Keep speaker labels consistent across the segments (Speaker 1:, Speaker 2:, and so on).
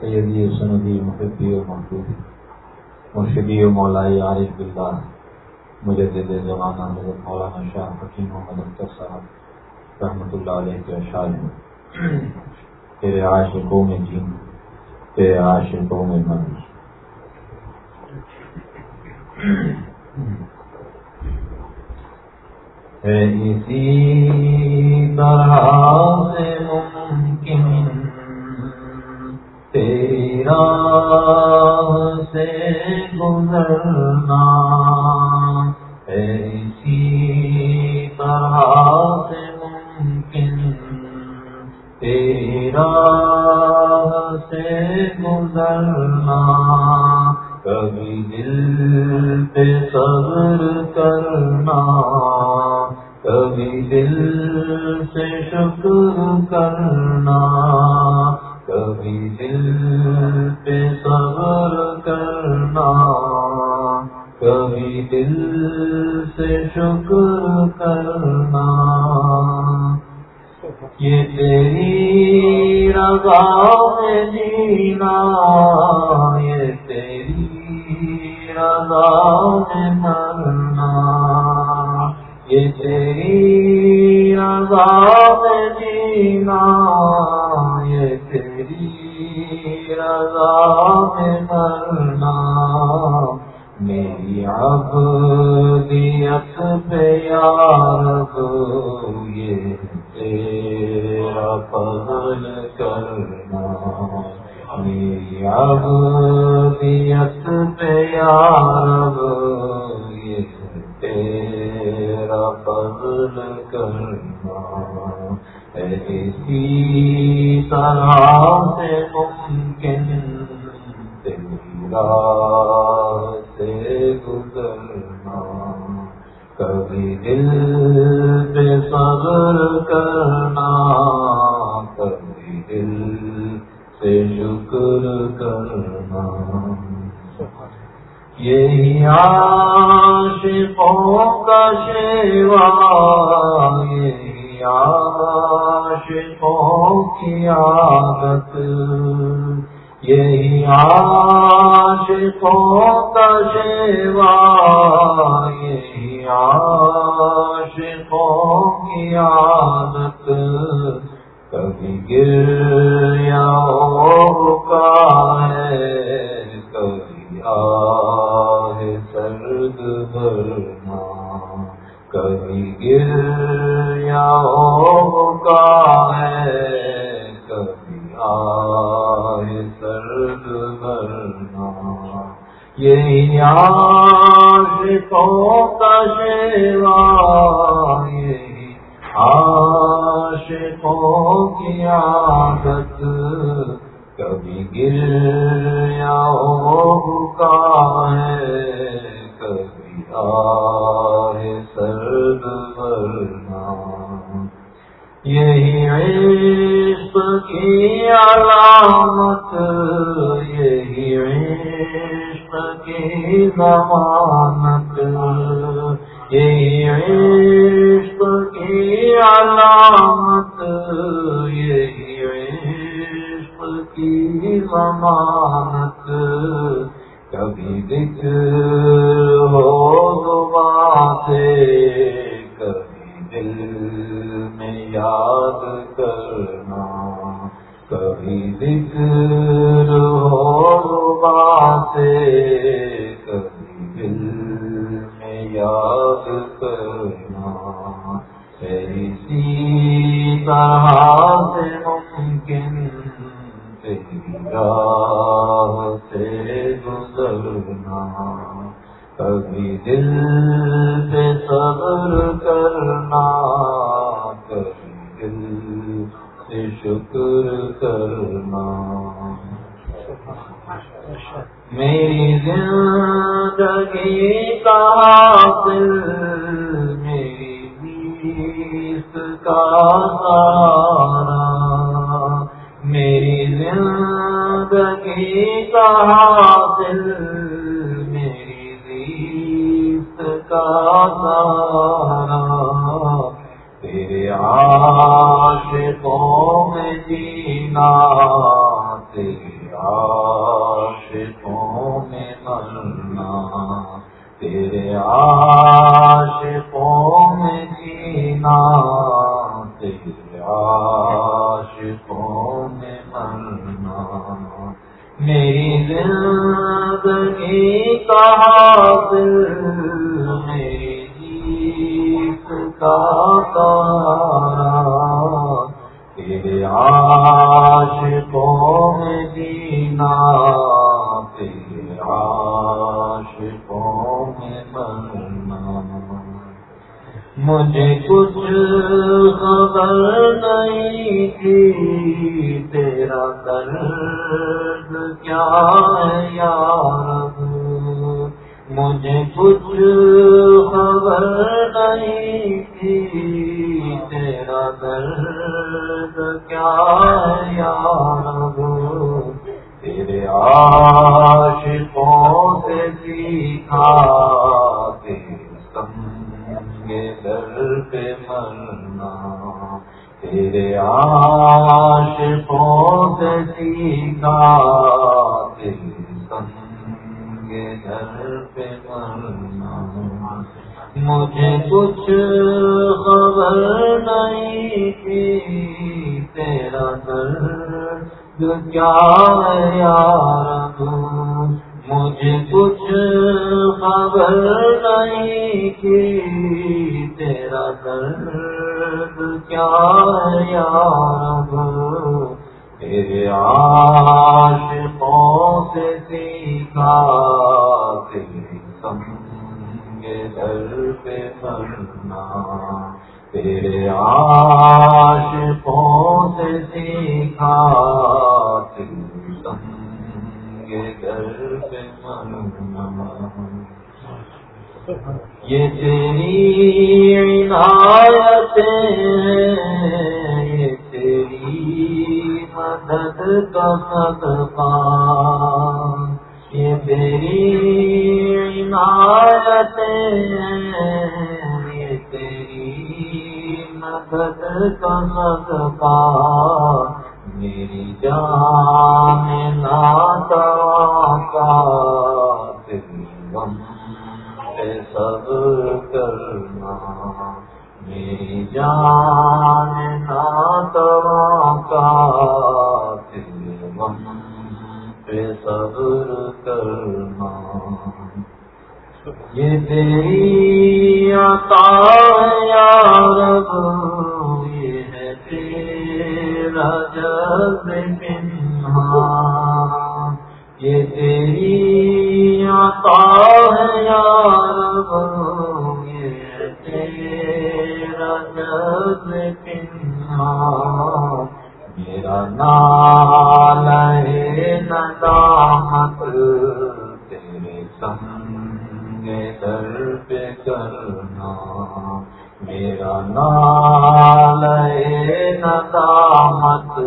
Speaker 1: سیدی و سندی محبی و محبوبی مرشدی و مولائی عارف بلّہ مجھے دل زمانہ حضرت مولانا شاہ حکیم محمد اختر صاحب رحمۃ اللہ علیہ کے اشعار میں تیرے عاشقوں میں جین تیرے عاشقوں میں من اسی طرح سے ممکن تیرا سے گزرنا ہے اسی طرح سے ممکن، تیرا سے گزرنا کبھی دل پہ صبر کرنا، کبھی دل سے شکر کرنا کبھی دل پہ صبر کرنا، کبھی دل سے شکر کرنا۔ یہ تیری رضا میں جینا، یہ تیری رضا میں مرنا۔ یہ تیری رضا جینا یہ تیری رضا میں مرنا۔ میری عبدیت پہ یار یہ تیرا فضل کرنا۔ میری عبدیت پہ یار یہ تیرا فضل کرنا۔ اسی طرح سے ممکن تیرا سے گزرنا کبھی دل پہ صبر کرنا کبھی دل سے شکر کرنا یہی عاشقوں کا شیوا، یہی عاشقوں کی عادت۔ یہی عاشقوں کا شیوا، یہی عاشقوں کی عادت۔ کبھی گر یا کا ہے، کبھی آہ سرد بھرنا کبھی گر یا کا ہے، کبھی آہ سرد بھرنا۔ یہی عاشقوں کا شیوا، یہی عاشقوں کی عادت۔ کبھی گر یا کا ہے، کبھی آئے یہی عشق کی علامت راہ سے گزرنا، کبھی دل پہ صبر کرنا، کبھی دل سے شکر کرنا۔ میری زندگی کا حاصل، میری نیست کا سارا میری زندگی کا حاصل میری نیست کا سارا تیرے عاشقوں میں جینا، تیرے عاشقوں میں مرنا۔ تیرے عاشقوں میں مرنا مجھے کچھ خبر نہیں تھی، تیرا درد کیا ہے یار مجھے کچھ خبر نہیں تھی، تیرا درد کیا ہے یار تیرے عاشقوں سے سنگے در پہ مرنا تیرے عاشقوں سے سیکھا سنگے در پہ مرنا مجھے کچھ خبر نہیں تھی تیرا درد کیا ہے یار مجھے کچھ خبر نہیں کی تیرا درد کیا یار تیرے عاشقوں سے سیکھا، تیرے سنگ در پہ مرنا تیرے عاشقوں سے سیکھا تیرے سنگ در پہ مرنا یہ تیری عنایتیں، یہ تیری مدد کا صدقہ۔ یہ تیری عنایتیں، یہ تیری مدد کا صدقہ۔ میری جان ناتوا کا تیرے پہ صبر کرنا یہ تیری عطا یا رب یہ ہے تیرا جب پنہا یہ تیری عطا ہے یا رب تیرا جب پنہا میرا نال ندامت تیرے سنگ در پہ کرنا میرا نال ندامت۔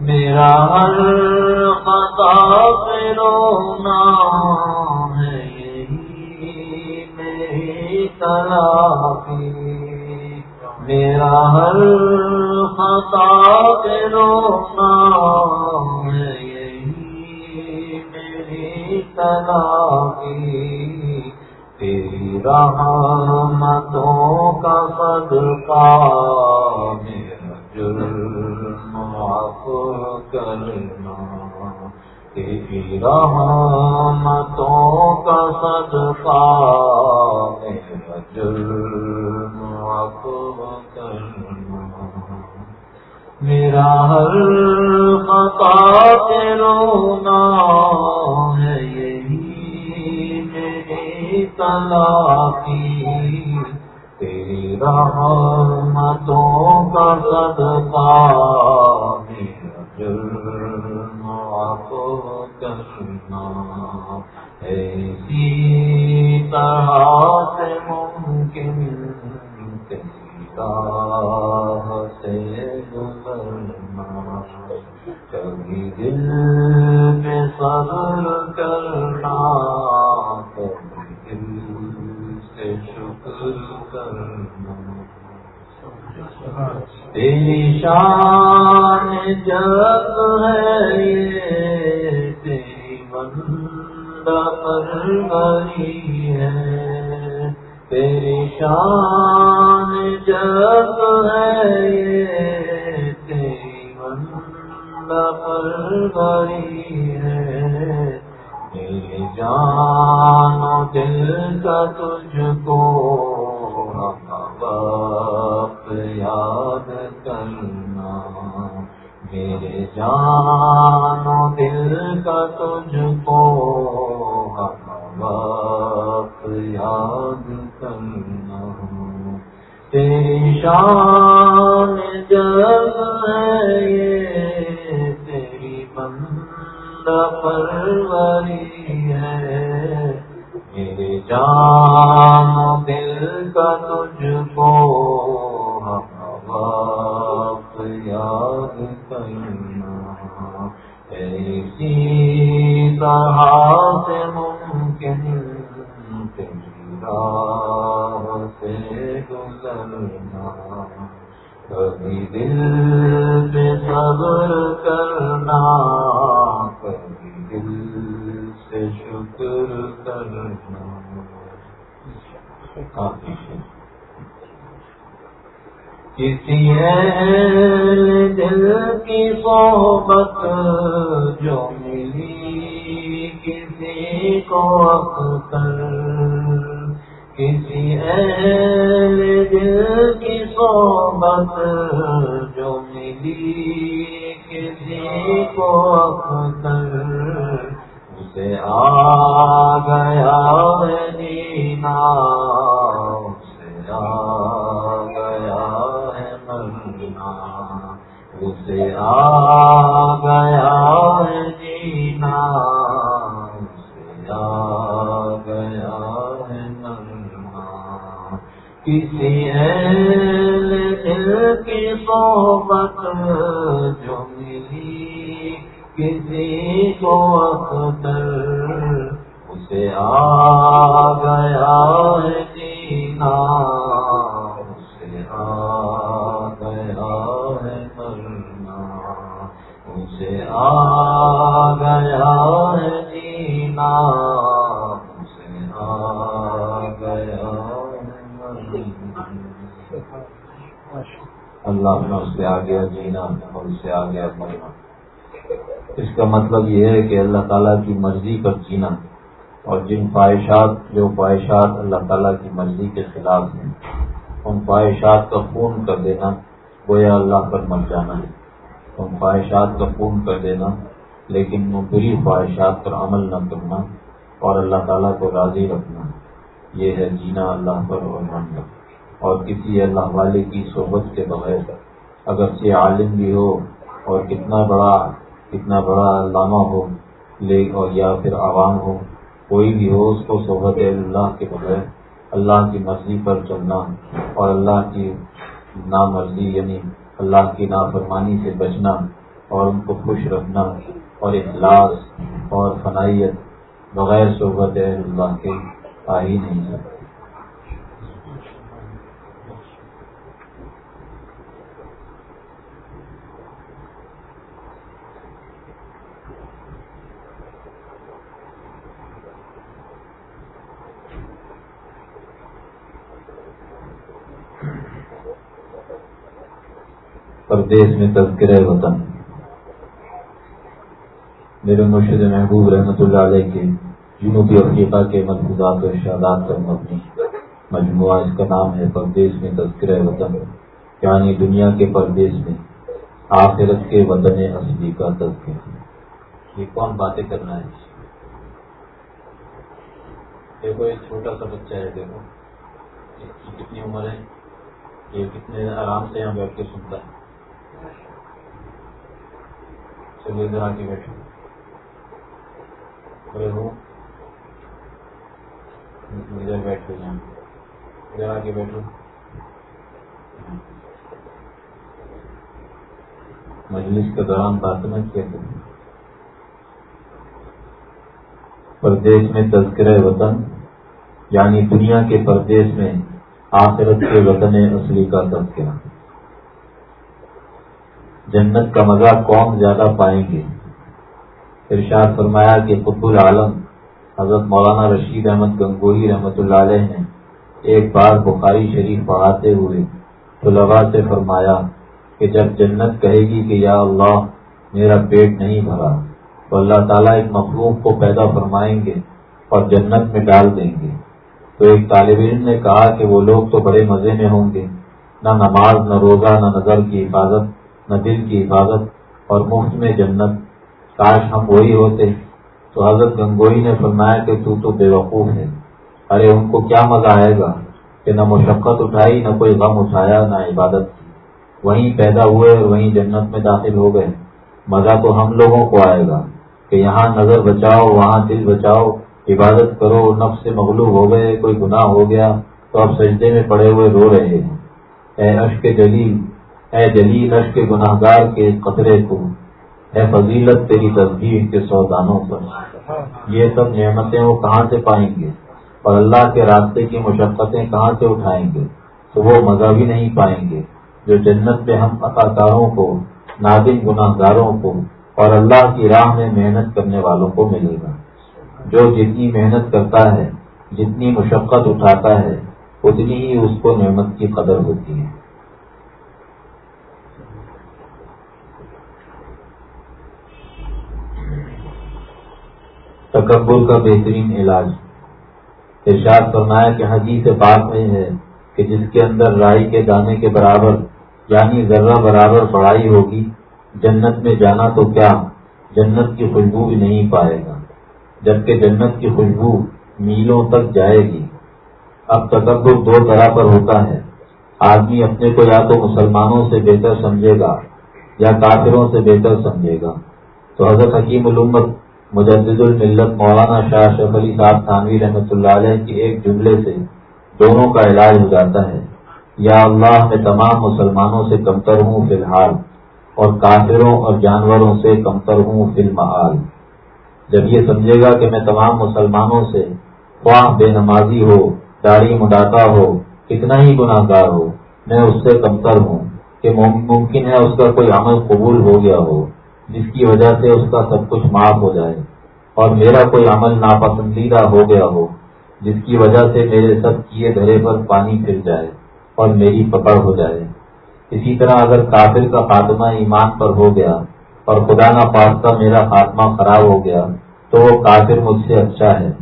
Speaker 1: میرا ہر خطا پہ رونا ہے، یہی میری تلافی۔ میرا ہر خطا پہ رونا ہے، یہی میری تلافی۔ تیری رحمتوں کا صدقہ میرا جرم معاف کرنا تیری رحمتوں کا صدقہ میرا جرم معاف کرنا میرا ہر خطا رونا ہے یہی میری تلافی تیری رحمتوں کا صدقہ جرم کرنا ایسی طرح سے ممکن سے گزرنا کبھی دل صبر کرنا، کبھی دل سے شکر کرنا۔ شان جب ہے یہ تیری بندہ پروری ہے۔ تیری شان جب ہے یہ تیری بندہ پروری ہے۔ میری جان دل کا تجھ کو وقت یاد کرنا، میرے جان و دل کا تجھ کو یاد کرنا۔ تیری شان جب ہے تیری بندہ پروری ہے۔ میرے جان کبھی دل پہ صبر کرنا، کبھی دل سے شکر کرنا۔ کسی اہل دل کی صحبت جو ملی کسی کو اختر کسی اہل دل کی صحبت جو ملی، کسی کو اختر اسے آ گیا ہے جینا اسے آ گیا ہے مرنا اسے آ یہ ہے کہ اللہ تعالیٰ کی مرضی پر جینا اور جن خواہشات جو خواہشات اللہ تعالیٰ کی مرضی کے خلاف ہیں، ان خواہشات کا خون کر دینا گویا اللہ پر مر جانا ہے۔ ان خواہشات کا خون کر دینا، لیکن وہ بری خواہشات پر عمل نہ کرنا اور اللہ تعالیٰ کو راضی رکھنا۔ یہ ہے جینا اللہ پر اور مرنا اور کسی اللہ والے کی صحبت کے بغیر اگر سے عالم بھی ہو اور کتنا بڑا کتنا بڑا علامہ ہو، لے اور یا پھر عوام ہو، کوئی بھی ہو، اس کو صحبت اللہ کے بغیر، اللہ کی مرضی پر چلنا اور اللہ کی نامرضی یعنی اللہ کی نافرمانی سے بچنا اور ان کو خوش رکھنا اور اخلاص اور فنائیت بغیر صحبت اللہ کے آ ہی نہیں سکتے پردیش میں تذکرہ وطن۔ میرے مرشد محبوب رحمۃ اللہ علیہ کے جنوبی افریقہ کے ملبوزات و ارشادات پر مبنی مجموعہ اس کا نام ہے پردیش میں تذکرہ وطن۔ یعنی دنیا کے پردیش میں آخرت کے وطن اصلی کا تذکر یہ کون باتیں کرنا ہے؟ دیکھو، ایک چھوٹا سا بچہ ہے، دیکھو اس کی کتنی عمر ہے، یہ کتنے آرام سے یہاں بیٹھ کے سنتا ہے۔ چلیے ادھر آ کے بیٹھو ادھر بیٹھو ادھر آ کے بیٹھو۔ مجلس کے دوران بات نہ کیا پردیش میں تذکرہ وطن یعنی دنیا کے پردیش میں آخرت کے وطن اصلی کا تذکرہ۔ جنت کا مزہ کون زیادہ پائیں گے؟ ارشاد فرمایا کہ قطب العالم حضرت مولانا رشید احمد گنگوئی رحمۃ اللہ علیہ نے ایک بار بخاری شریف پڑھاتے ہوئے طلباء سے فرمایا کہ جب جنت کہے گی کہ یا اللہ، میرا پیٹ نہیں بھرا، تو اللہ تعالیٰ ایک مخلوق کو پیدا فرمائیں گے اور جنت میں ڈال دیں گے۔ تو ایک طالب علم نے کہا کہ وہ لوگ تو بڑے مزے میں ہوں گے، نہ نماز، نہ روزہ، نہ نظر کی حفاظت نہ دل کی حفاظت اور مفت میں جنت، کاش ہم وہی ہوتے۔ تو حضرت گنگوئی نے فرمایا کہ تو تو بے وقوف ہے۔ ارے، ان کو کیا مزہ آئے گا کہ نہ مشقت اٹھائی، نہ کوئی غم اٹھایا، نہ عبادت کی۔ وہیں پیدا ہوئے اور وہیں جنت میں داخل ہو گئے۔ مزہ تو ہم لوگوں کو آئے گا کہ یہاں نظر بچاؤ، وہاں دل بچاؤ، عبادت کرو، نفس سے مغلوب ہو گئے، کوئی گناہ ہو گیا تو اب سجدے میں پڑے ہوئے رو رہے ہیں۔ اے اشک جلیل اے جلیل اشک گناہ گار کے قطرے کو، اے فضیلت تیری تصدیق کے سودانوں پر۔ یہ سب نعمتیں وہ کہاں سے پائیں گے؟ اور اللہ کے راستے کی مشقتیں کہاں سے اٹھائیں گے؟ تو وہ مزہ بھی نہیں پائیں گے جو جنت میں ہم اداکاروں کو، نادم گناہ گاروں کو اور اللہ کی راہ میں محنت کرنے والوں کو ملے گا۔ جو جتنی محنت کرتا ہے، جتنی مشقت اٹھاتا ہے، اتنی ہی اس کو نعمت کی قدر ہوتی ہے۔ تکبر کا بہترین علاج۔ ارشاد فرمایا کہ حدیث پاک میں ہے کہ جس کے اندر رائی کے دانے کے برابر یعنی ذرہ برابر بڑائی ہوگی، جنت میں جانا تو کیا؟ جنت کی خوشبو بھی نہیں پائے گا، جبکہ جنت کی خوشبو میلوں تک جائے گی۔ اب تکبر دو طرح پر ہوتا ہے۔ آدمی اپنے کو یا تو مسلمانوں سے بہتر سمجھے گا یا کافروں سے بہتر سمجھے گا۔ تو حضرت حکیم علومت مجدد الملت مولانا شاہ شف علی صاحب تھانوی رحمۃ اللہ علیہ کے ایک جملے سے دونوں کا علاج ہو جاتا ہے۔ یا اللہ، میں تمام مسلمانوں سے کمتر ہوں فی الحال اور کافروں اور جانوروں سے کمتر ہوں فی المحال جب یہ سمجھے گا کہ میں تمام مسلمانوں سے خواہ بے نمازی ہو، داڑھی مڈاتا ہو، کتنا ہی گناہ گار ہو، میں اس سے کمتر ہوں کہ ممکن ہے اس کا کوئی عمل قبول ہو گیا ہو۔ جس کی وجہ سے اس کا سب کچھ معاف ہو جائے اور میرا کوئی عمل ناپسندیدہ ہو گیا ہو، جس کی وجہ سے میرے سب کیے دھرے پر پانی پھر جائے اور میری پکڑ ہو جائے۔ اسی طرح اگر کافر کا خاتمہ ایمان پر ہو گیا اور خدا نہ پاستہ میرا خاتمہ خراب ہو گیا، تو وہ کافر مجھ سے اچھا ہے۔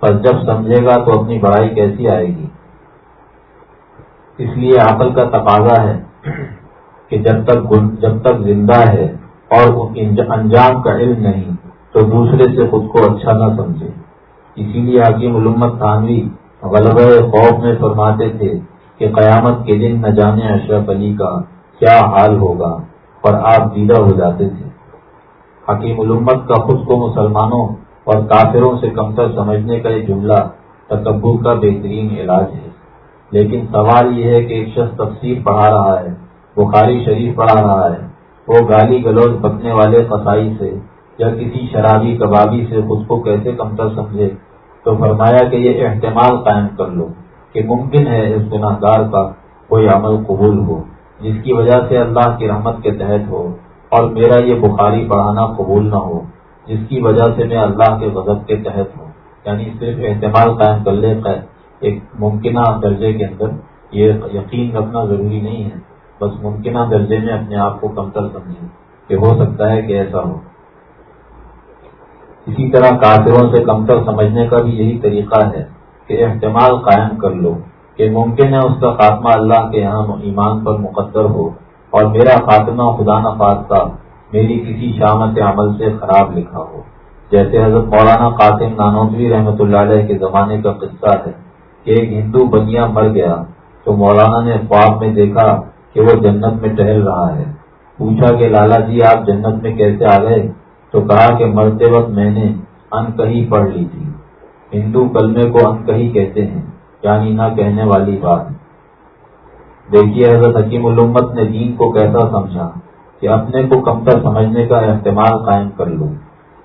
Speaker 1: پر جب سمجھے گا تو اپنی بڑائی کیسی آئے گی؟ اس لیے عقل کا تقاضا ہے کہ جب تک جب تک زندہ ہے اور انجام کا علم نہیں، تو دوسرے سے خود کو اچھا نہ سمجھے۔ اسی لیے حکیم علومت خانوی غلبہ خوف میں فرماتے تھے کہ قیامت کے دن نہ جانے اشرف علی کا کیا حال ہوگا، اور آپ دیدہ ہو جاتے تھے۔ حکیم علومت کا خود کو مسلمانوں اور کافروں سے کمتر سمجھنے کا یہ جملہ تکبر کا بہترین علاج ہے۔ لیکن سوال یہ ہے کہ ایک شخص تفسیر پڑھا رہا ہے، بخاری شریف پڑھا رہا ہے۔ وہ گالی گلوچ بکنے والے قصائی سے یا کسی شرابی کبابی سے خود کو کیسے کمتر سمجھے؟ تو فرمایا کہ یہ احتمال قائم کر لو کہ ممکن ہے اس گناہ گار کا کوئی عمل قبول ہو، جس کی وجہ سے اللہ کی رحمت کے تحت ہو اور میرا یہ بخاری پڑھانا قبول نہ ہو، جس کی وجہ سے میں اللہ کے غضب کے تحت ہوں۔ یعنی صرف احتمال قائم کر لے ایک ممکنہ درجے کے اندر یہ یقین رکھنا ضروری نہیں ہے۔ بس ممکنہ درجے میں اپنے آپ کو کمتر سمجھیں کہ ہو سکتا ہے کہ ایسا ہو۔ اسی طرح کافروں سے کمتر سمجھنے کا بھی یہی طریقہ ہے کہ احتمال قائم کر لو کہ ممکن ہے اس کا خاتمہ اللہ کے یہاں ایمان پر مقدر ہو اور میرا خاتمہ خدا نخواستہ میری کسی شامت عمل سے خراب لکھا ہو۔ جیسے حضرت مولانا قاسم نانوتوی رحمۃ اللہ علیہ کے زمانے کا قصہ ہے کہ ایک ہندو بنیا مر گیا تو مولانا نے خواب میں دیکھا کہ وہ جنت میں ٹہل رہا ہے۔ پوچھا کہ لالا جی آپ جنت میں کیسے آ گئے؟ تو کہا کہ مرتے وقت میں نے انکہی پڑھ لی تھی۔ ہندو کلمے کو انکہی کہتے ہیں یعنی نہ کہنے والی بات۔ دیکھیے، حضرت حکیم الامت نے دین کو کیسا سمجھا کہ اپنے کو کمتر سمجھنے کا احتمال قائم کر لو۔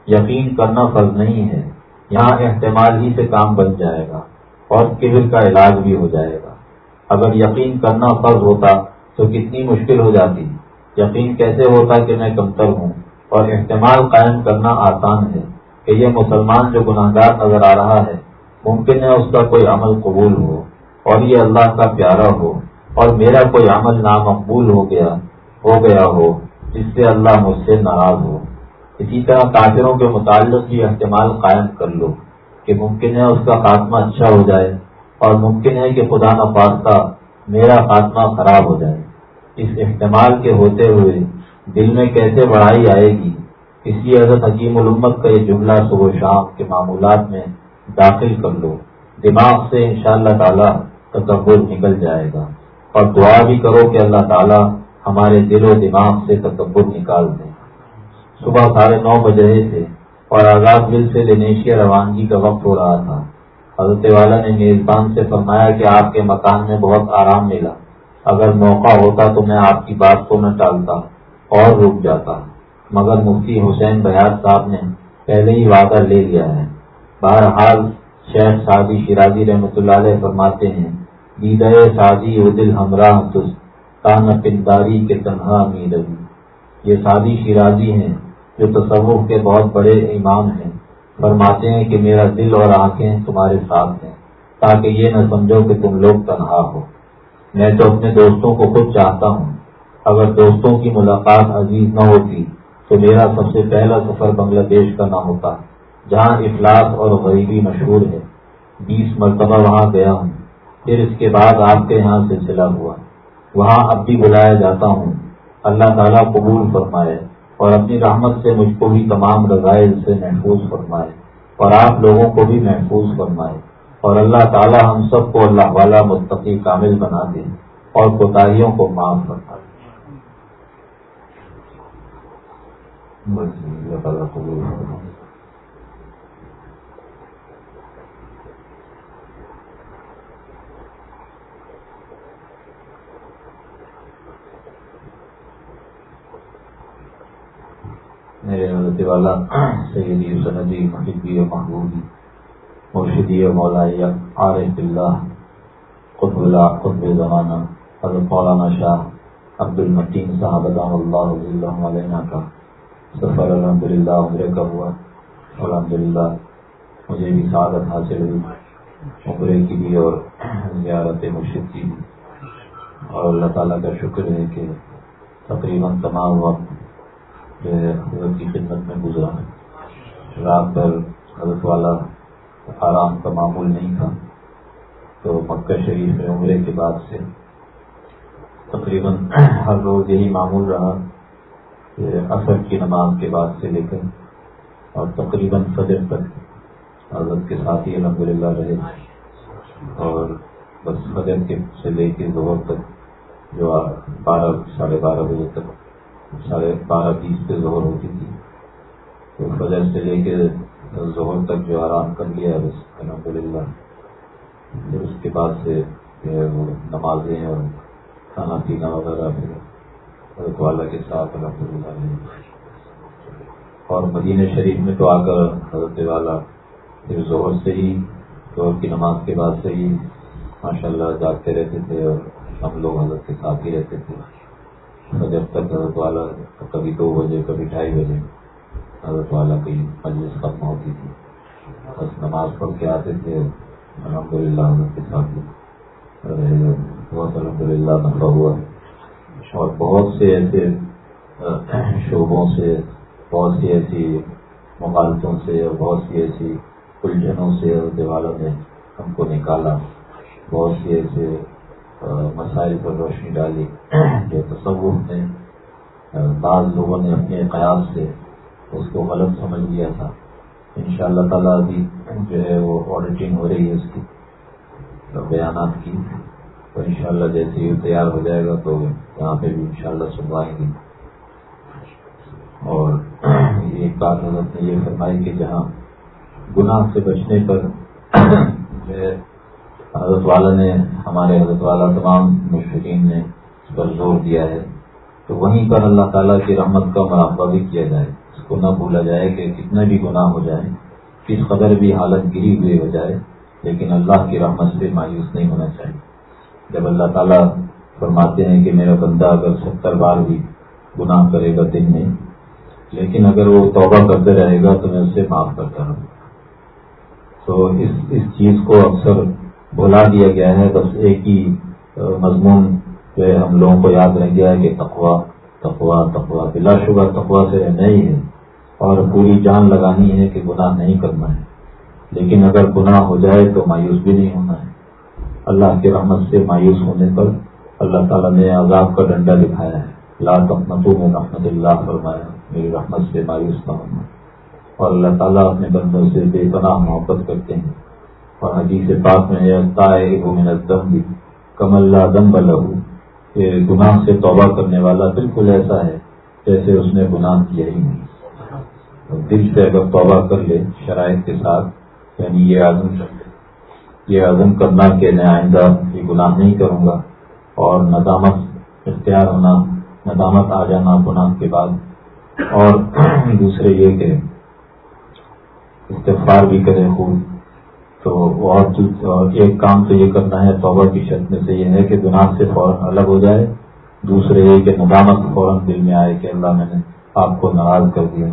Speaker 1: یقین کرنا فرض نہیں ہے۔ یہاں احتمال ہی سے کام بن جائے گا اور کبر کا علاج بھی ہو جائے گا۔ اگر یقین کرنا فرض ہوتا تو کتنی مشکل ہو جاتی۔ یقین کیسے ہوتا کہ میں کمتر ہوں؟ اور احتمال قائم کرنا آسان ہے کہ یہ مسلمان جو گناہ گار نظر آ رہا ہے، ممکن ہے اس کا کوئی عمل قبول ہو اور یہ اللہ کا پیارا ہو اور میرا کوئی عمل نامقبول ہو گیا ہو گیا ہو، جس سے اللہ مجھ سے ناراض ہو۔ اسی طرح کافروں کے متعلق بھی احتمال قائم کر لو کہ ممکن ہے اس کا خاتمہ اچھا ہو جائے اور ممکن ہے کہ خدا نخواستہ میرا خاتمہ خراب ہو جائے۔ اس احتمال کے ہوتے ہوئے دل میں کیسے بڑھائی آئے گی؟ اس لیے حضرت حکیم الامت کا یہ جملہ صبح شام کے معمولات میں داخل کر لو۔ دماغ سے انشاءاللہ شاء اللہ تعالیٰ تکبر نکل جائے گا۔ اور دعا بھی کرو کہ اللہ تعالیٰ ہمارے دل و دماغ سے تکبر نکال دیں صبح ساڑھے نو بجے تھے اور آزاد دل سے لینیشیا روانگی کا وقت ہو رہا تھا۔ حضرت والا نے میزبان سے فرمایا کہ آپ کے مکان میں بہت آرام ملا۔ اگر موقع ہوتا تو میں آپ کی بات کو نہ ٹالتا اور رک جاتا۔ مگر مفتی حسین بیاض صاحب نے پہلے ہی وعدہ لے لیا ہے۔ بہرحال شیخ سعدی شیرازی رحمۃ اللہ علیہ فرماتے ہیں، دیدہ سعدی دل ہمراہ تان پنداری کے تنہا امید یہ سعدی شیرازی ہیں جو تصوف کے بہت بڑے امام ہیں۔ فرماتے ہیں کہ میرا دل اور آنکھیں تمہارے ساتھ ہیں، تاکہ یہ نہ سمجھو کہ تم لوگ تنہا ہو۔ میں تو اپنے دوستوں کو خود چاہتا ہوں۔ اگر دوستوں کی ملاقات عزیز نہ ہوتی، تو میرا سب سے پہلا سفر بنگلہ دیش کا نہ ہوتا، جہاں اخلاص اور غریبی مشہور ہے۔ بیس مرتبہ وہاں گیا ہوں، پھر اس کے بعد آپ کے یہاں سلسلہ ہوا۔ وہاں اب بھی بلایا جاتا ہوں۔ اللہ تعالیٰ قبول فرمائے اور اپنی رحمت سے مجھ کو بھی تمام رضائل سے محفوظ فرمائے اور آپ لوگوں کو بھی محفوظ فرمائے۔ اور اللہ تعالی ہم سب کو اللہ والا مستقی کامل بنا دے اور کوتاہیوں کو معاف فرما دے۔ میرے حضرت والا سیدی سندی محبی و محبوبی مرشدی و مولائی عارف اللہ قطب اللہ قطب زمانہ، حضرت مولانا شاہ عبد المتین صاحب اللہ اللہ علیہ کا سفر الحمد للہ عمرے کا ہوا۔ الحمد للہ مجھے بھی سعادت حاصل ہوئی۔ عمرے کی بھی اور زیارت مرشد کی بھی۔ اور اللہ تعالیٰ کا شکر ہے کہ تقریباً تمام وقت جو ہے حضرت کی خدمت میں گزرا۔ رات بھر حضرت والا آرام کا معمول نہیں تھا۔ تو مکہ شریف میں عمرے کے بعد سے تقریباً ہر روز یہی معمول رہا کہ اثر کی نماز کے بعد سے لے کر اور تقریباً فجر تک حضرت کے ساتھ ہی الحمد للہ رہے۔ اور بس فجر کے سے لے کے ظہر تک جو بارہ، ساڑھے بارہ بجے تک، ساڑھے بارہ بیس پہ ظہر ہوتی تھی۔ تو فجر سے لے کے ظہر تک جو آرام کر لیا بس الحمد للہ۔ پھر اس کے بعد سے جو ہے وہ نمازیں اور کھانا پینا وغیرہ پھر حضرت والا کے ساتھ الحمد للہ۔ اور مدینہ شریف میں تو آ کر حضرت والا پھر ظہر سے ہی، ظہر کی نماز کے بعد سے ہی ماشاء اللہ جاگتے رہتے تھے اور ہم لوگ حضرت کے ساتھ ہی رہتے تھے۔ جب تک حضرت والا کبھی دو بجے، کبھی ڈھائی بجے حضرت والا کی مجلس ختم ہوتی تھی۔ بس نماز پڑھ کے آتے تھے۔ الحمد للہ حضرت کے ساتھ بہت الحمد للہ نفع ہوا اور بہت سے ایسے شعبوں سے، بہت سی ایسی مخالفتوں سے اور بہت سی ایسی الجھنوں سے حضرت والا نے ہم کو نکالا۔ بہت سی ایسے مسائل پر روشنی ڈالی۔ جو تصور میں بعض لوگوں نے اپنے قیاس سے اس کو غلط سمجھ لیا تھا۔ ان شاء اللہ تعالیٰ ابھی جو ہے وہ آڈیٹنگ ہو رہی ہے اس کی بیانات کی۔ تو ان شاء اللہ جیسے ہی تیار ہو جائے گا تو یہاں پہ بھی ان شاء اللہ سنوائیں گے۔ اور ایک بات حضرت نے یہ فرمائی کہ جہاں گناہ سے بچنے پر جو ہے حضرت والا نے، ہمارے حضرت والا تمام مشرقین نے اس پر زور دیا ہے، تو وہیں پر اللہ تعالیٰ کی رحمت کا مراقبہ بھی کیا جائے۔ اس کو نہ بھولا جائے کہ کتنا بھی گناہ ہو جائے کس قدر بھی حالت گری ہوئی ہو جائے، لیکن اللہ کی رحمت سے مایوس نہیں ہونا چاہیے۔ جب اللہ تعالیٰ فرماتے ہیں کہ میرا بندہ اگر ستر بار بھی گناہ کرے گا دن میں، لیکن اگر وہ توبہ کرتے رہے گا تو میں اسے معاف کرتا ہوں۔ تو اس اس چیز کو اکثر بھلا دیا گیا ہے، بس ایک ہی مضمون جو ہے ہم لوگوں کو یاد رہ گیا ہے کہ تقوا تقوا تقوا بلا شبہ تقوا سے رہنا ہی ہے۔ اور پوری جان لگانی ہے کہ گناہ نہیں کرنا ہے۔ لیکن اگر گناہ ہو جائے تو مایوس بھی نہیں ہونا ہے۔ اللہ کے رحمت سے مایوس ہونے پر اللہ تعالیٰ نے عذاب کا ڈنڈا دکھایا ہے۔ لا تقنطو میں رحمت اللہ، فرمایا، میری رحمت سے مایوس نہ ہونا۔ اور اللہ تعالیٰ اپنے بندوں سے بے پناہ محبت کرتے ہیں۔ اور حدیث پاک میں دم بھی کم اللہ دم بلو کہ گناہ سے توبہ کرنے والا بالکل ایسا ہے جیسے اس نے گناہ کیا ہی نہیں۔ دل سے اگر توبہ کر لے شرائط کے ساتھ یعنی یہ عزم یہ عزم کرنا کہ میں آئندہ یہ گناہ نہیں کروں گا اور ندامت اختیار ہونا، ندامت آ جانا گناہ کے بعد۔ اور دوسرے یہ کہ استفار بھی کرے خوب تو اور ایک کام تو یہ کرنا ہے، توبہ کی شرط میں سے یہ ہے کہ گناہ سے فوراً الگ ہو جائے۔ دوسرے یہ کہ ندامت فوراً دل میں آئے کہ اللہ میں نے آپ کو ناراض کر دیا۔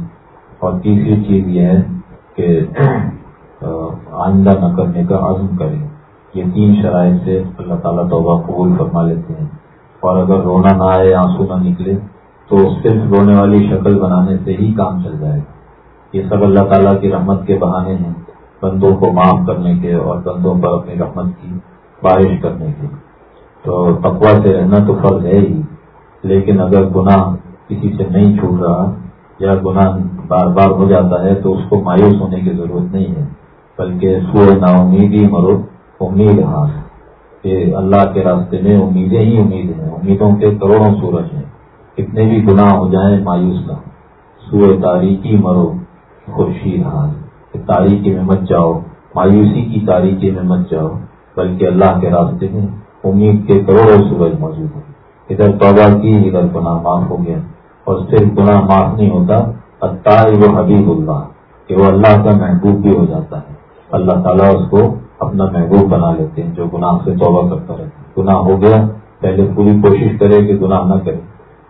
Speaker 1: اور تیسری چیز یہ ہے کہ آئندہ نہ کرنے کا عزم کرے یہ تین شرائط سے اللہ تعالیٰ توبہ قبول فرما لیتے ہیں۔ اور اگر رونا نہ آئے، آنسو نہ نکلے، تو صرف رونے والی شکل بنانے سے ہی کام چل جائے۔ گا یہ سب اللہ تعالیٰ کی رحمت کے بہانے ہیں، بندوں کو معاف کرنے کے اور بندوں پر اپنی رحمت کی بارش کرنے کے۔ تو تقوا سے رہنا تو فرض ہے ہی، لیکن اگر گناہ کسی سے نہیں چھوٹ رہا یا گناہ بار بار ہو جاتا ہے تو اس کو مایوس ہونے کی ضرورت نہیں ہے، بلکہ سو نا امید ہی مرو، امید ہاں کہ اللہ کے راستے میں امیدیں ہی امید ہیں، امیدوں کے کروڑوں سورج ہیں۔ کتنے بھی گناہ ہو جائیں مایوس نہ سورج تاریخی مرو، خورشید ہاتھ تاریخی میں مت جاؤ، مایوسی کی تاریخی میں مت جاؤ، بلکہ اللہ کے راستے میں امید کے کروڑوں سورج موجود ہیں ادھر توبہ کی، ادھر گناہ معاف ہو گیا۔ اور صرف گناہ معاف نہیں ہوتا۔ وہ حبیب اللہ، کہ وہ اللہ کا محبوب بھی ہو جاتا ہے۔ اللہ تعالیٰ اس کو اپنا محبوب بنا لیتے ہیں، جو گناہ سے توبہ کرتا رہتا ہے گناہ ہو گیا، پہلے پوری کوشش کرے کہ گناہ نہ کرے۔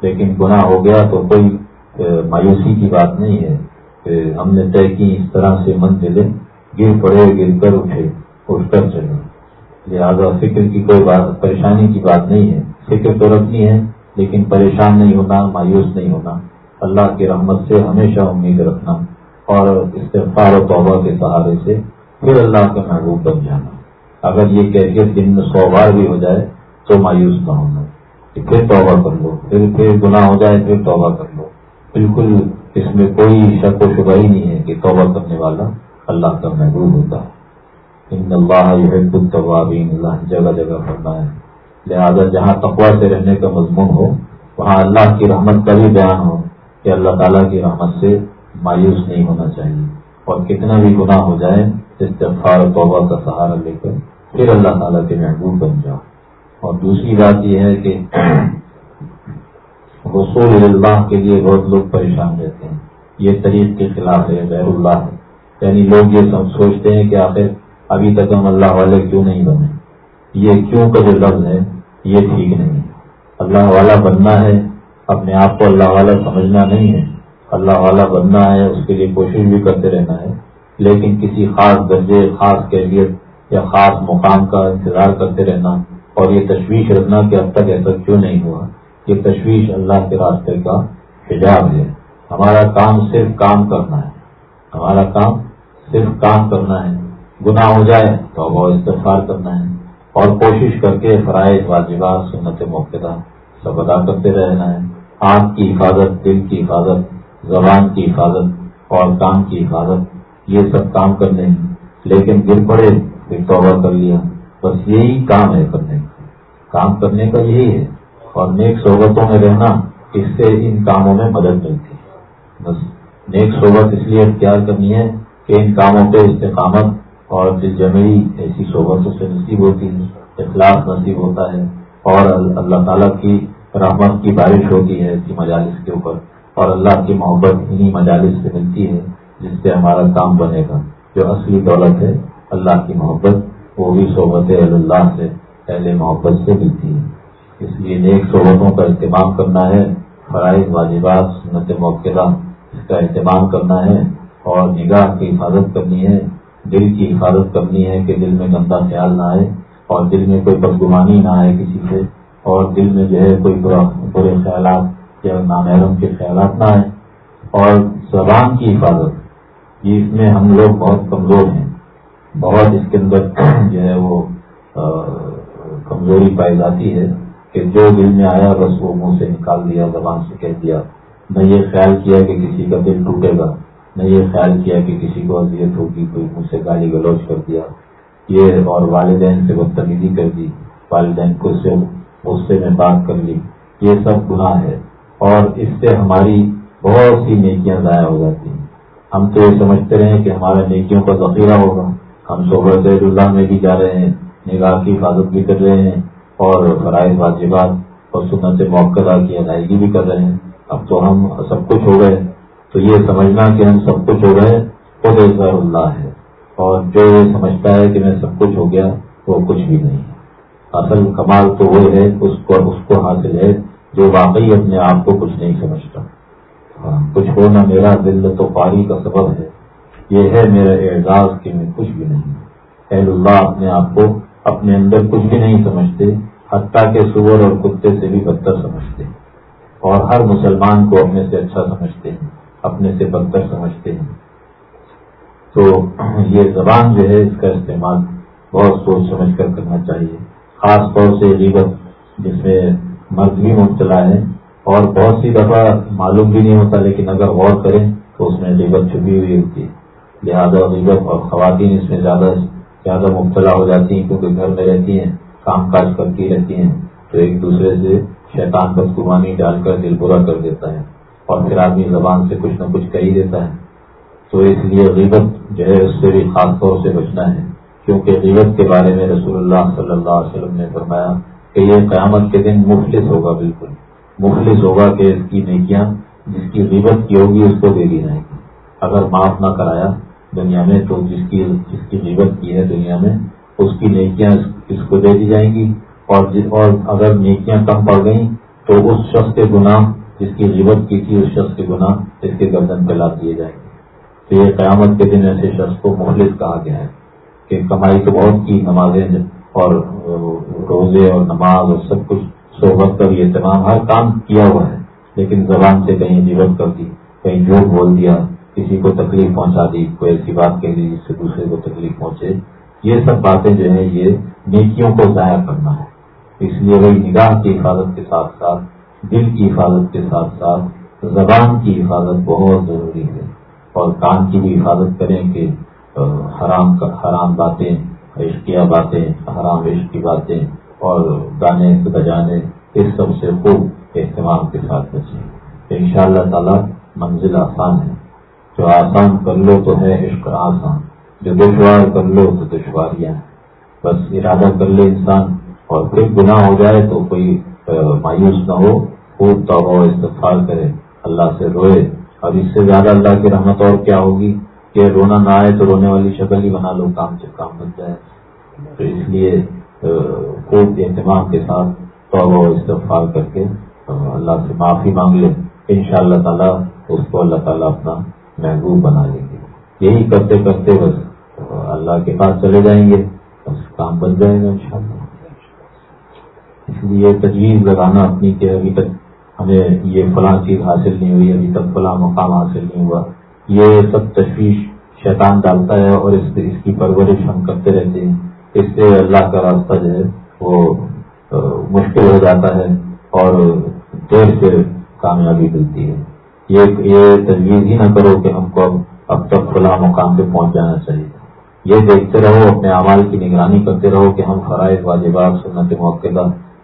Speaker 1: لیکن گناہ ہو گیا تو کوئی مایوسی کی بات نہیں ہے۔ کہ ہم نے طے کی اس طرح سے من گر پڑے، گر کر اٹھے، اٹھ کر چلے۔ لہٰذا فکر کی کوئی بات، پریشانی کی بات نہیں ہے۔ فکر تو رکھنی ہے لیکن پریشان نہیں ہونا، مایوس نہیں ہونا۔ اللہ کی رحمت سے ہمیشہ امید رکھنا اور استفار و توبہ کے سہارے سے پھر اللہ کا محبوب بن جانا۔ اگر یہ کیفیت دن میں سو بار بھی ہو جائے تو مایوس نہ ہونا۔ پھر توبہ کر لو، پھر پھر گناہ ہو جائے پھر توبہ کر لو۔ بالکل اس میں کوئی شک و شبہ ہی نہیں ہے کہ توبہ کرنے والا اللہ کا محبوب ہوتا۔ ہے ان اللہ الطوابین اللہ جگہ جگہ کرنا ہے لہٰذا جہاں تقوا سے رہنے کا مضمون ہو، وہاں اللہ کی رحمت کا بھی بیان ہو کہ اللہ تعالیٰ کی رحمت سے مایوس نہیں ہونا چاہیے۔ اور کتنا بھی گناہ ہو جائے، استغفار توبہ کا سہارا لے کر پھر اللہ تعالیٰ کے محبوب بن جاؤ۔ اور دوسری بات یہ ہے کہ رسول اللہ کے لیے بہت لوگ پریشان رہتے ہیں۔ یہ طریق کے خلاف ہے، غیر اللہ ہے۔ یعنی لوگ یہ سب سوچتے ہیں کہ آخر ابھی تک ہم اللہ والے کیوں نہیں بنے؟ یہ کیوں کا جو لفظ ہے یہ ٹھیک نہیں اللہ والا بننا ہے، اپنے آپ کو اللہ والا سمجھنا نہیں ہے۔ اللہ والا بننا ہے، اس کے لیے کوشش بھی کرتے رہنا ہے۔ لیکن کسی خاص درجے، خاص کیفیت یا خاص مقام کا انتظار کرتے رہنا اور یہ تشویش رکھنا کہ اب تک ایسا کیوں نہیں ہوا۔ یہ تشویش اللہ کے راستے کا حجاب ہے۔ ہمارا کام صرف کام کرنا ہے۔ ہمارا کام صرف کام کرنا ہے۔ گناہ ہو جائے تو استفار کرنا ہے۔ اور کوشش کر کے فرائض واجبات سنت موقع سب ادا کرتے رہنا ہے۔ آنکھ کی حفاظت، دل کی حفاظت، زبان کی حفاظت اور کام کی حفاظت، یہ سب کام کرنے ہیں۔ لیکن گر پڑے، پھر توبہ کر لیا۔ بس یہی کام ہے کرنے کا۔ کام کرنے کا یہی ہے۔ اور نیک صحبتوں میں رہنا اس سے ان کاموں میں مدد ملتی ہے۔ بس نیک صحبت اس لیے اختیار کرنی ہے کہ ان کاموں پہ استقامت اور دل جمعی ایسی صحبتوں سے نصیب ہوتی ہے اخلاق نصیب ہوتا ہے اور اللہ تعالیٰ کی رحمت کی بارش ہوتی ہے ایسی مجالس کے اوپر اور اللہ کی محبت انہی مجالس سے ملتی ہے جس سے ہمارا کام بنے گا۔ جو اصلی دولت ہے، اللہ کی محبت، وہ بھی صحبت اللہ سے پہلے محبت سے ملتی ہے۔ اس لیے نیک صحبتوں کا اہتمام کرنا ہے، فرائض، واجبات، سنت موقع اس کا اہتمام کرنا ہے اور نگاہ کی حفاظت کرنی ہے۔ دل کی حفاظت کرنی ہے کہ دل میں گندا خیال نہ آئے اور دل میں کوئی بدگمانی نہ آئے کسی سے اور دل میں جو ہے کوئی برے خیالات یا نامحرم کے خیالات نہ آئے اور زبان کی حفاظت، یہ اس میں ہم لوگ بہت کمزور ہیں۔ بہت اس کے اندر جو ہے وہ کمزوری پائی جاتی ہے کہ جو دل میں آیا بس وہ منہ سے نکال دیا، زبان سے کہہ دیا۔ نہ یہ خیال کیا کہ کسی کا دل ٹوٹے گا۔ نہ یہ خیال کیا کہ کسی کو اذیت ہوگی، کوئی منہ سے گالی گلوچ کر دیا۔ یہ اور والدین سے بدتمیزی کر دی۔ والدین کو سے غصے میں بات کر لی۔ یہ سب گناہ ہے۔ اور اس سے ہماری بہت سی نیکیاں ضائع ہو جاتی ہیں۔ ہم تو یہ سمجھتے رہے کہ ہمارا نیکیوں کا ذخیرہ ہوگا۔ ہم صحبت اللہ میں بھی جا رہے ہیں، نگاہ کی حفاظت بھی کر رہے ہیں اور فرائض واجبات اور سنت موقع کی ادائیگی بھی کر رہے ہیں۔ اب تو ہم سب کچھ ہو گئے۔ تو یہ سمجھنا کہ ہم سب کچھ ہو گئے، خود اظہار اللہ ہے۔ اور جو یہ سمجھتا ہے کہ میں سب کچھ ہو گیا وہ کچھ بھی نہیں۔ ہے اصل کمال تو وہ ہے، اس کو اس کو حاصل ہے جو واقعی اپنے آپ کو کچھ نہیں سمجھتا۔ ہاں، کچھ ہونا میرا دل تو پاری کا سبب ہے۔ یہ ہے میرا اعزاز کہ میں کچھ بھی نہیں۔ اہل اللہ اپنے آپ کو اپنے اندر کچھ بھی نہیں سمجھتے، حتیٰ کے سور اور کتے سے بھی بدتر سمجھتے۔ اور ہر مسلمان کو اپنے سے اچھا سمجھتے ہیں۔ اپنے سے بدتر سمجھتے ہیں۔ تو یہ زبان جو ہے اس کا استعمال بہت سوچ سمجھ کر کرنا چاہیے۔ خاص طور سے غیبت، جس میں مرد بھی مبتلا ہے اور بہت سی دفعہ معلوم بھی نہیں ہوتا، لیکن اگر غور کریں تو اس میں غیبت چھپی ہوئی ہوتی ہے۔ لہٰذا غیبت اور خواتین اس میں زیادہ زیادہ مبتلا ہو جاتی ہیں، کیونکہ گھر میں رہتی ہیں، کام کاج کرتی رہتی ہیں۔ تو ایک دوسرے سے شیطان بدگمانی ڈال کر دل برا کر دیتا ہے۔ اور پھر آدمی زبان سے کچھ نہ کچھ کہی دیتا ہے۔ تو اس لیے غیبت جو ہے، اس سے بھی خاص طور سے بچنا ہے۔ کیونکہ غیبت کے بارے میں رسول اللہ صلی اللہ علیہ وسلم نے فرمایا کہ یہ قیامت کے دن مفلس ہوگا بالکل۔ مفلس ہوگا کہ اس کی نیکیاں، جس کی غیبت کی ہوگی، اس کو دے دی جائیں گی۔ اگر معاف نہ کرایا دنیا میں، تو جس کی جس کی غیبت کی ہے دنیا میں، اس کی نیکیاں اس کو دے دی جائیں گی۔ اور اور اگر نیکیاں کم پڑ گئیں، تو اس شخص کے گناہ جس کی غیبت کی تھی اس شخص کے گناہ، اس کے گردن پہ لا دیے جائیں گے۔ تو یہ قیامت کے دن ایسے شخص کو مخلص کہا گیا ہے کہ کمائی تو بہت کی، نمازیں اور روزے اور نماز اور سب کچھ صحبت کر یہ تمام ہر کام کیا ہوا ہے، لیکن زبان سے کہیں غیبت کر دی، کہیں جھوٹ بول دیا، کسی کو تکلیف پہنچا دی، کوئی ایسی بات کہہ دی جس سے دوسرے کو تکلیف پہنچے۔ یہ سب باتیں جو ہیں، یہ نیکیوں کو ضائع کرنا ہے۔ اس لیے وہی نگاہ کی حفاظت کے ساتھ ساتھ دل کی حفاظت کے ساتھ ساتھ زبان کی حفاظت بہت ضروری ہے اور کان کی بھی حفاظت کریں کہ حرام حرام باتیں عشقیہ باتیں، حرام عشق کی باتیں اور گانے بجانے، اس سب سے خوب اہتمام کے ساتھ بچیں۔ ان شاء اللہ تعالیٰ منزل آسان ہے۔ جو آسان کر لو تو ہے عشق آسان۔ جو دشوار کر لو تو دشواریاں۔ بس ارادہ کر لے انسان اور پھر گناہ ہو جائے تو کوئی مایوس نہ ہو، خوب تو ہو استفال کرے۔ اللہ سے روئے۔ اب اس سے زیادہ اللہ کی رحمت اور کیا ہوگی؟ کہ رونا نہ آئے تو رونے والی شکل ہی بنا لو، کام سے کام بن جائے۔ تو اس لیے خوب اہتمام کے ساتھ تو استفال کر کے اللہ سے معافی مانگ لے۔ ان شاء اللہ تعالیٰ اس کو اللہ تعالیٰ اپنا محبوب بنا لیں گے یہی کرتے کرتے بس اللہ کے پاس چلے جائیں گے۔ بس کام بن جائے گا ان شاء اللہ اس لیے تجویز لگانا اپنی کہ ابھی تک ہمیں یہ فلاں چیز حاصل نہیں ہوئی، ابھی تک فلاں مقام حاصل نہیں ہوا۔ یہ سب تشویش شیطان ڈالتا ہے اور اس اس کی پرورش ہم کرتے رہتے ہیں۔ اس سے اللہ کا راستہ جو ہے، وہ مشکل ہو جاتا ہے اور دیر سے کامیابی ملتی ہے۔ یہ یہ تجویز ہی نہ کرو کہ ہم کو اب تک کھلا مقام پہ پہنچ جانا چاہیے۔ یہ دیکھتے رہو، اپنے اعمال کی نگرانی کرتے رہو کہ ہم فرائض، واجبات، سنت موقع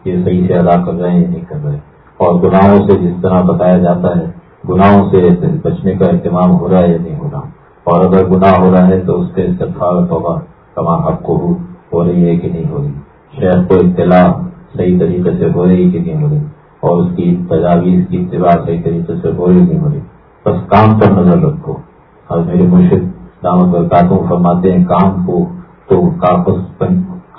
Speaker 1: یہ صحیح سے ادا کر رہے ہیں یا نہیں کر رہے اور گناہوں سے جس طرح بتایا جاتا ہے، گناہوں سے بچنے کا اہتمام ہو رہا ہے یا نہیں ہو رہا۔ اور اگر گناہ ہو رہا ہے تو اس کے استفار توبہ کما حق کو ہو رہی ہے کہ نہیں ہو رہی۔ شہر کو اطلاع صحیح طریقے سے ہو رہی کہ نہیں ہو رہی۔ اور اس کی تجاویز کی اتباع صحیح طریقے سے ہو رہی نہیں ہو رہی۔ بس کام پر نظر رکھو۔ اور میرے مرشد دامت برکاتوں فرماتے ہیں، کام کو تو کاغذ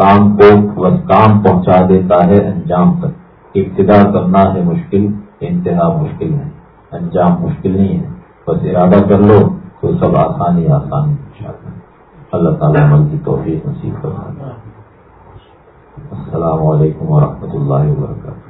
Speaker 1: کام کو بس کام پہنچا دیتا ہے انجام تک ابتدا کرنا ہے مشکل، انتہا مشکل ہے۔ انجام مشکل نہیں ہے۔ بس ارادہ کر لو تو سب آسانی آسانی اللہ تعالیٰ عمل کی توفیق نصیب کرنا السلام علیکم ورحمۃ اللہ وبرکاتہ۔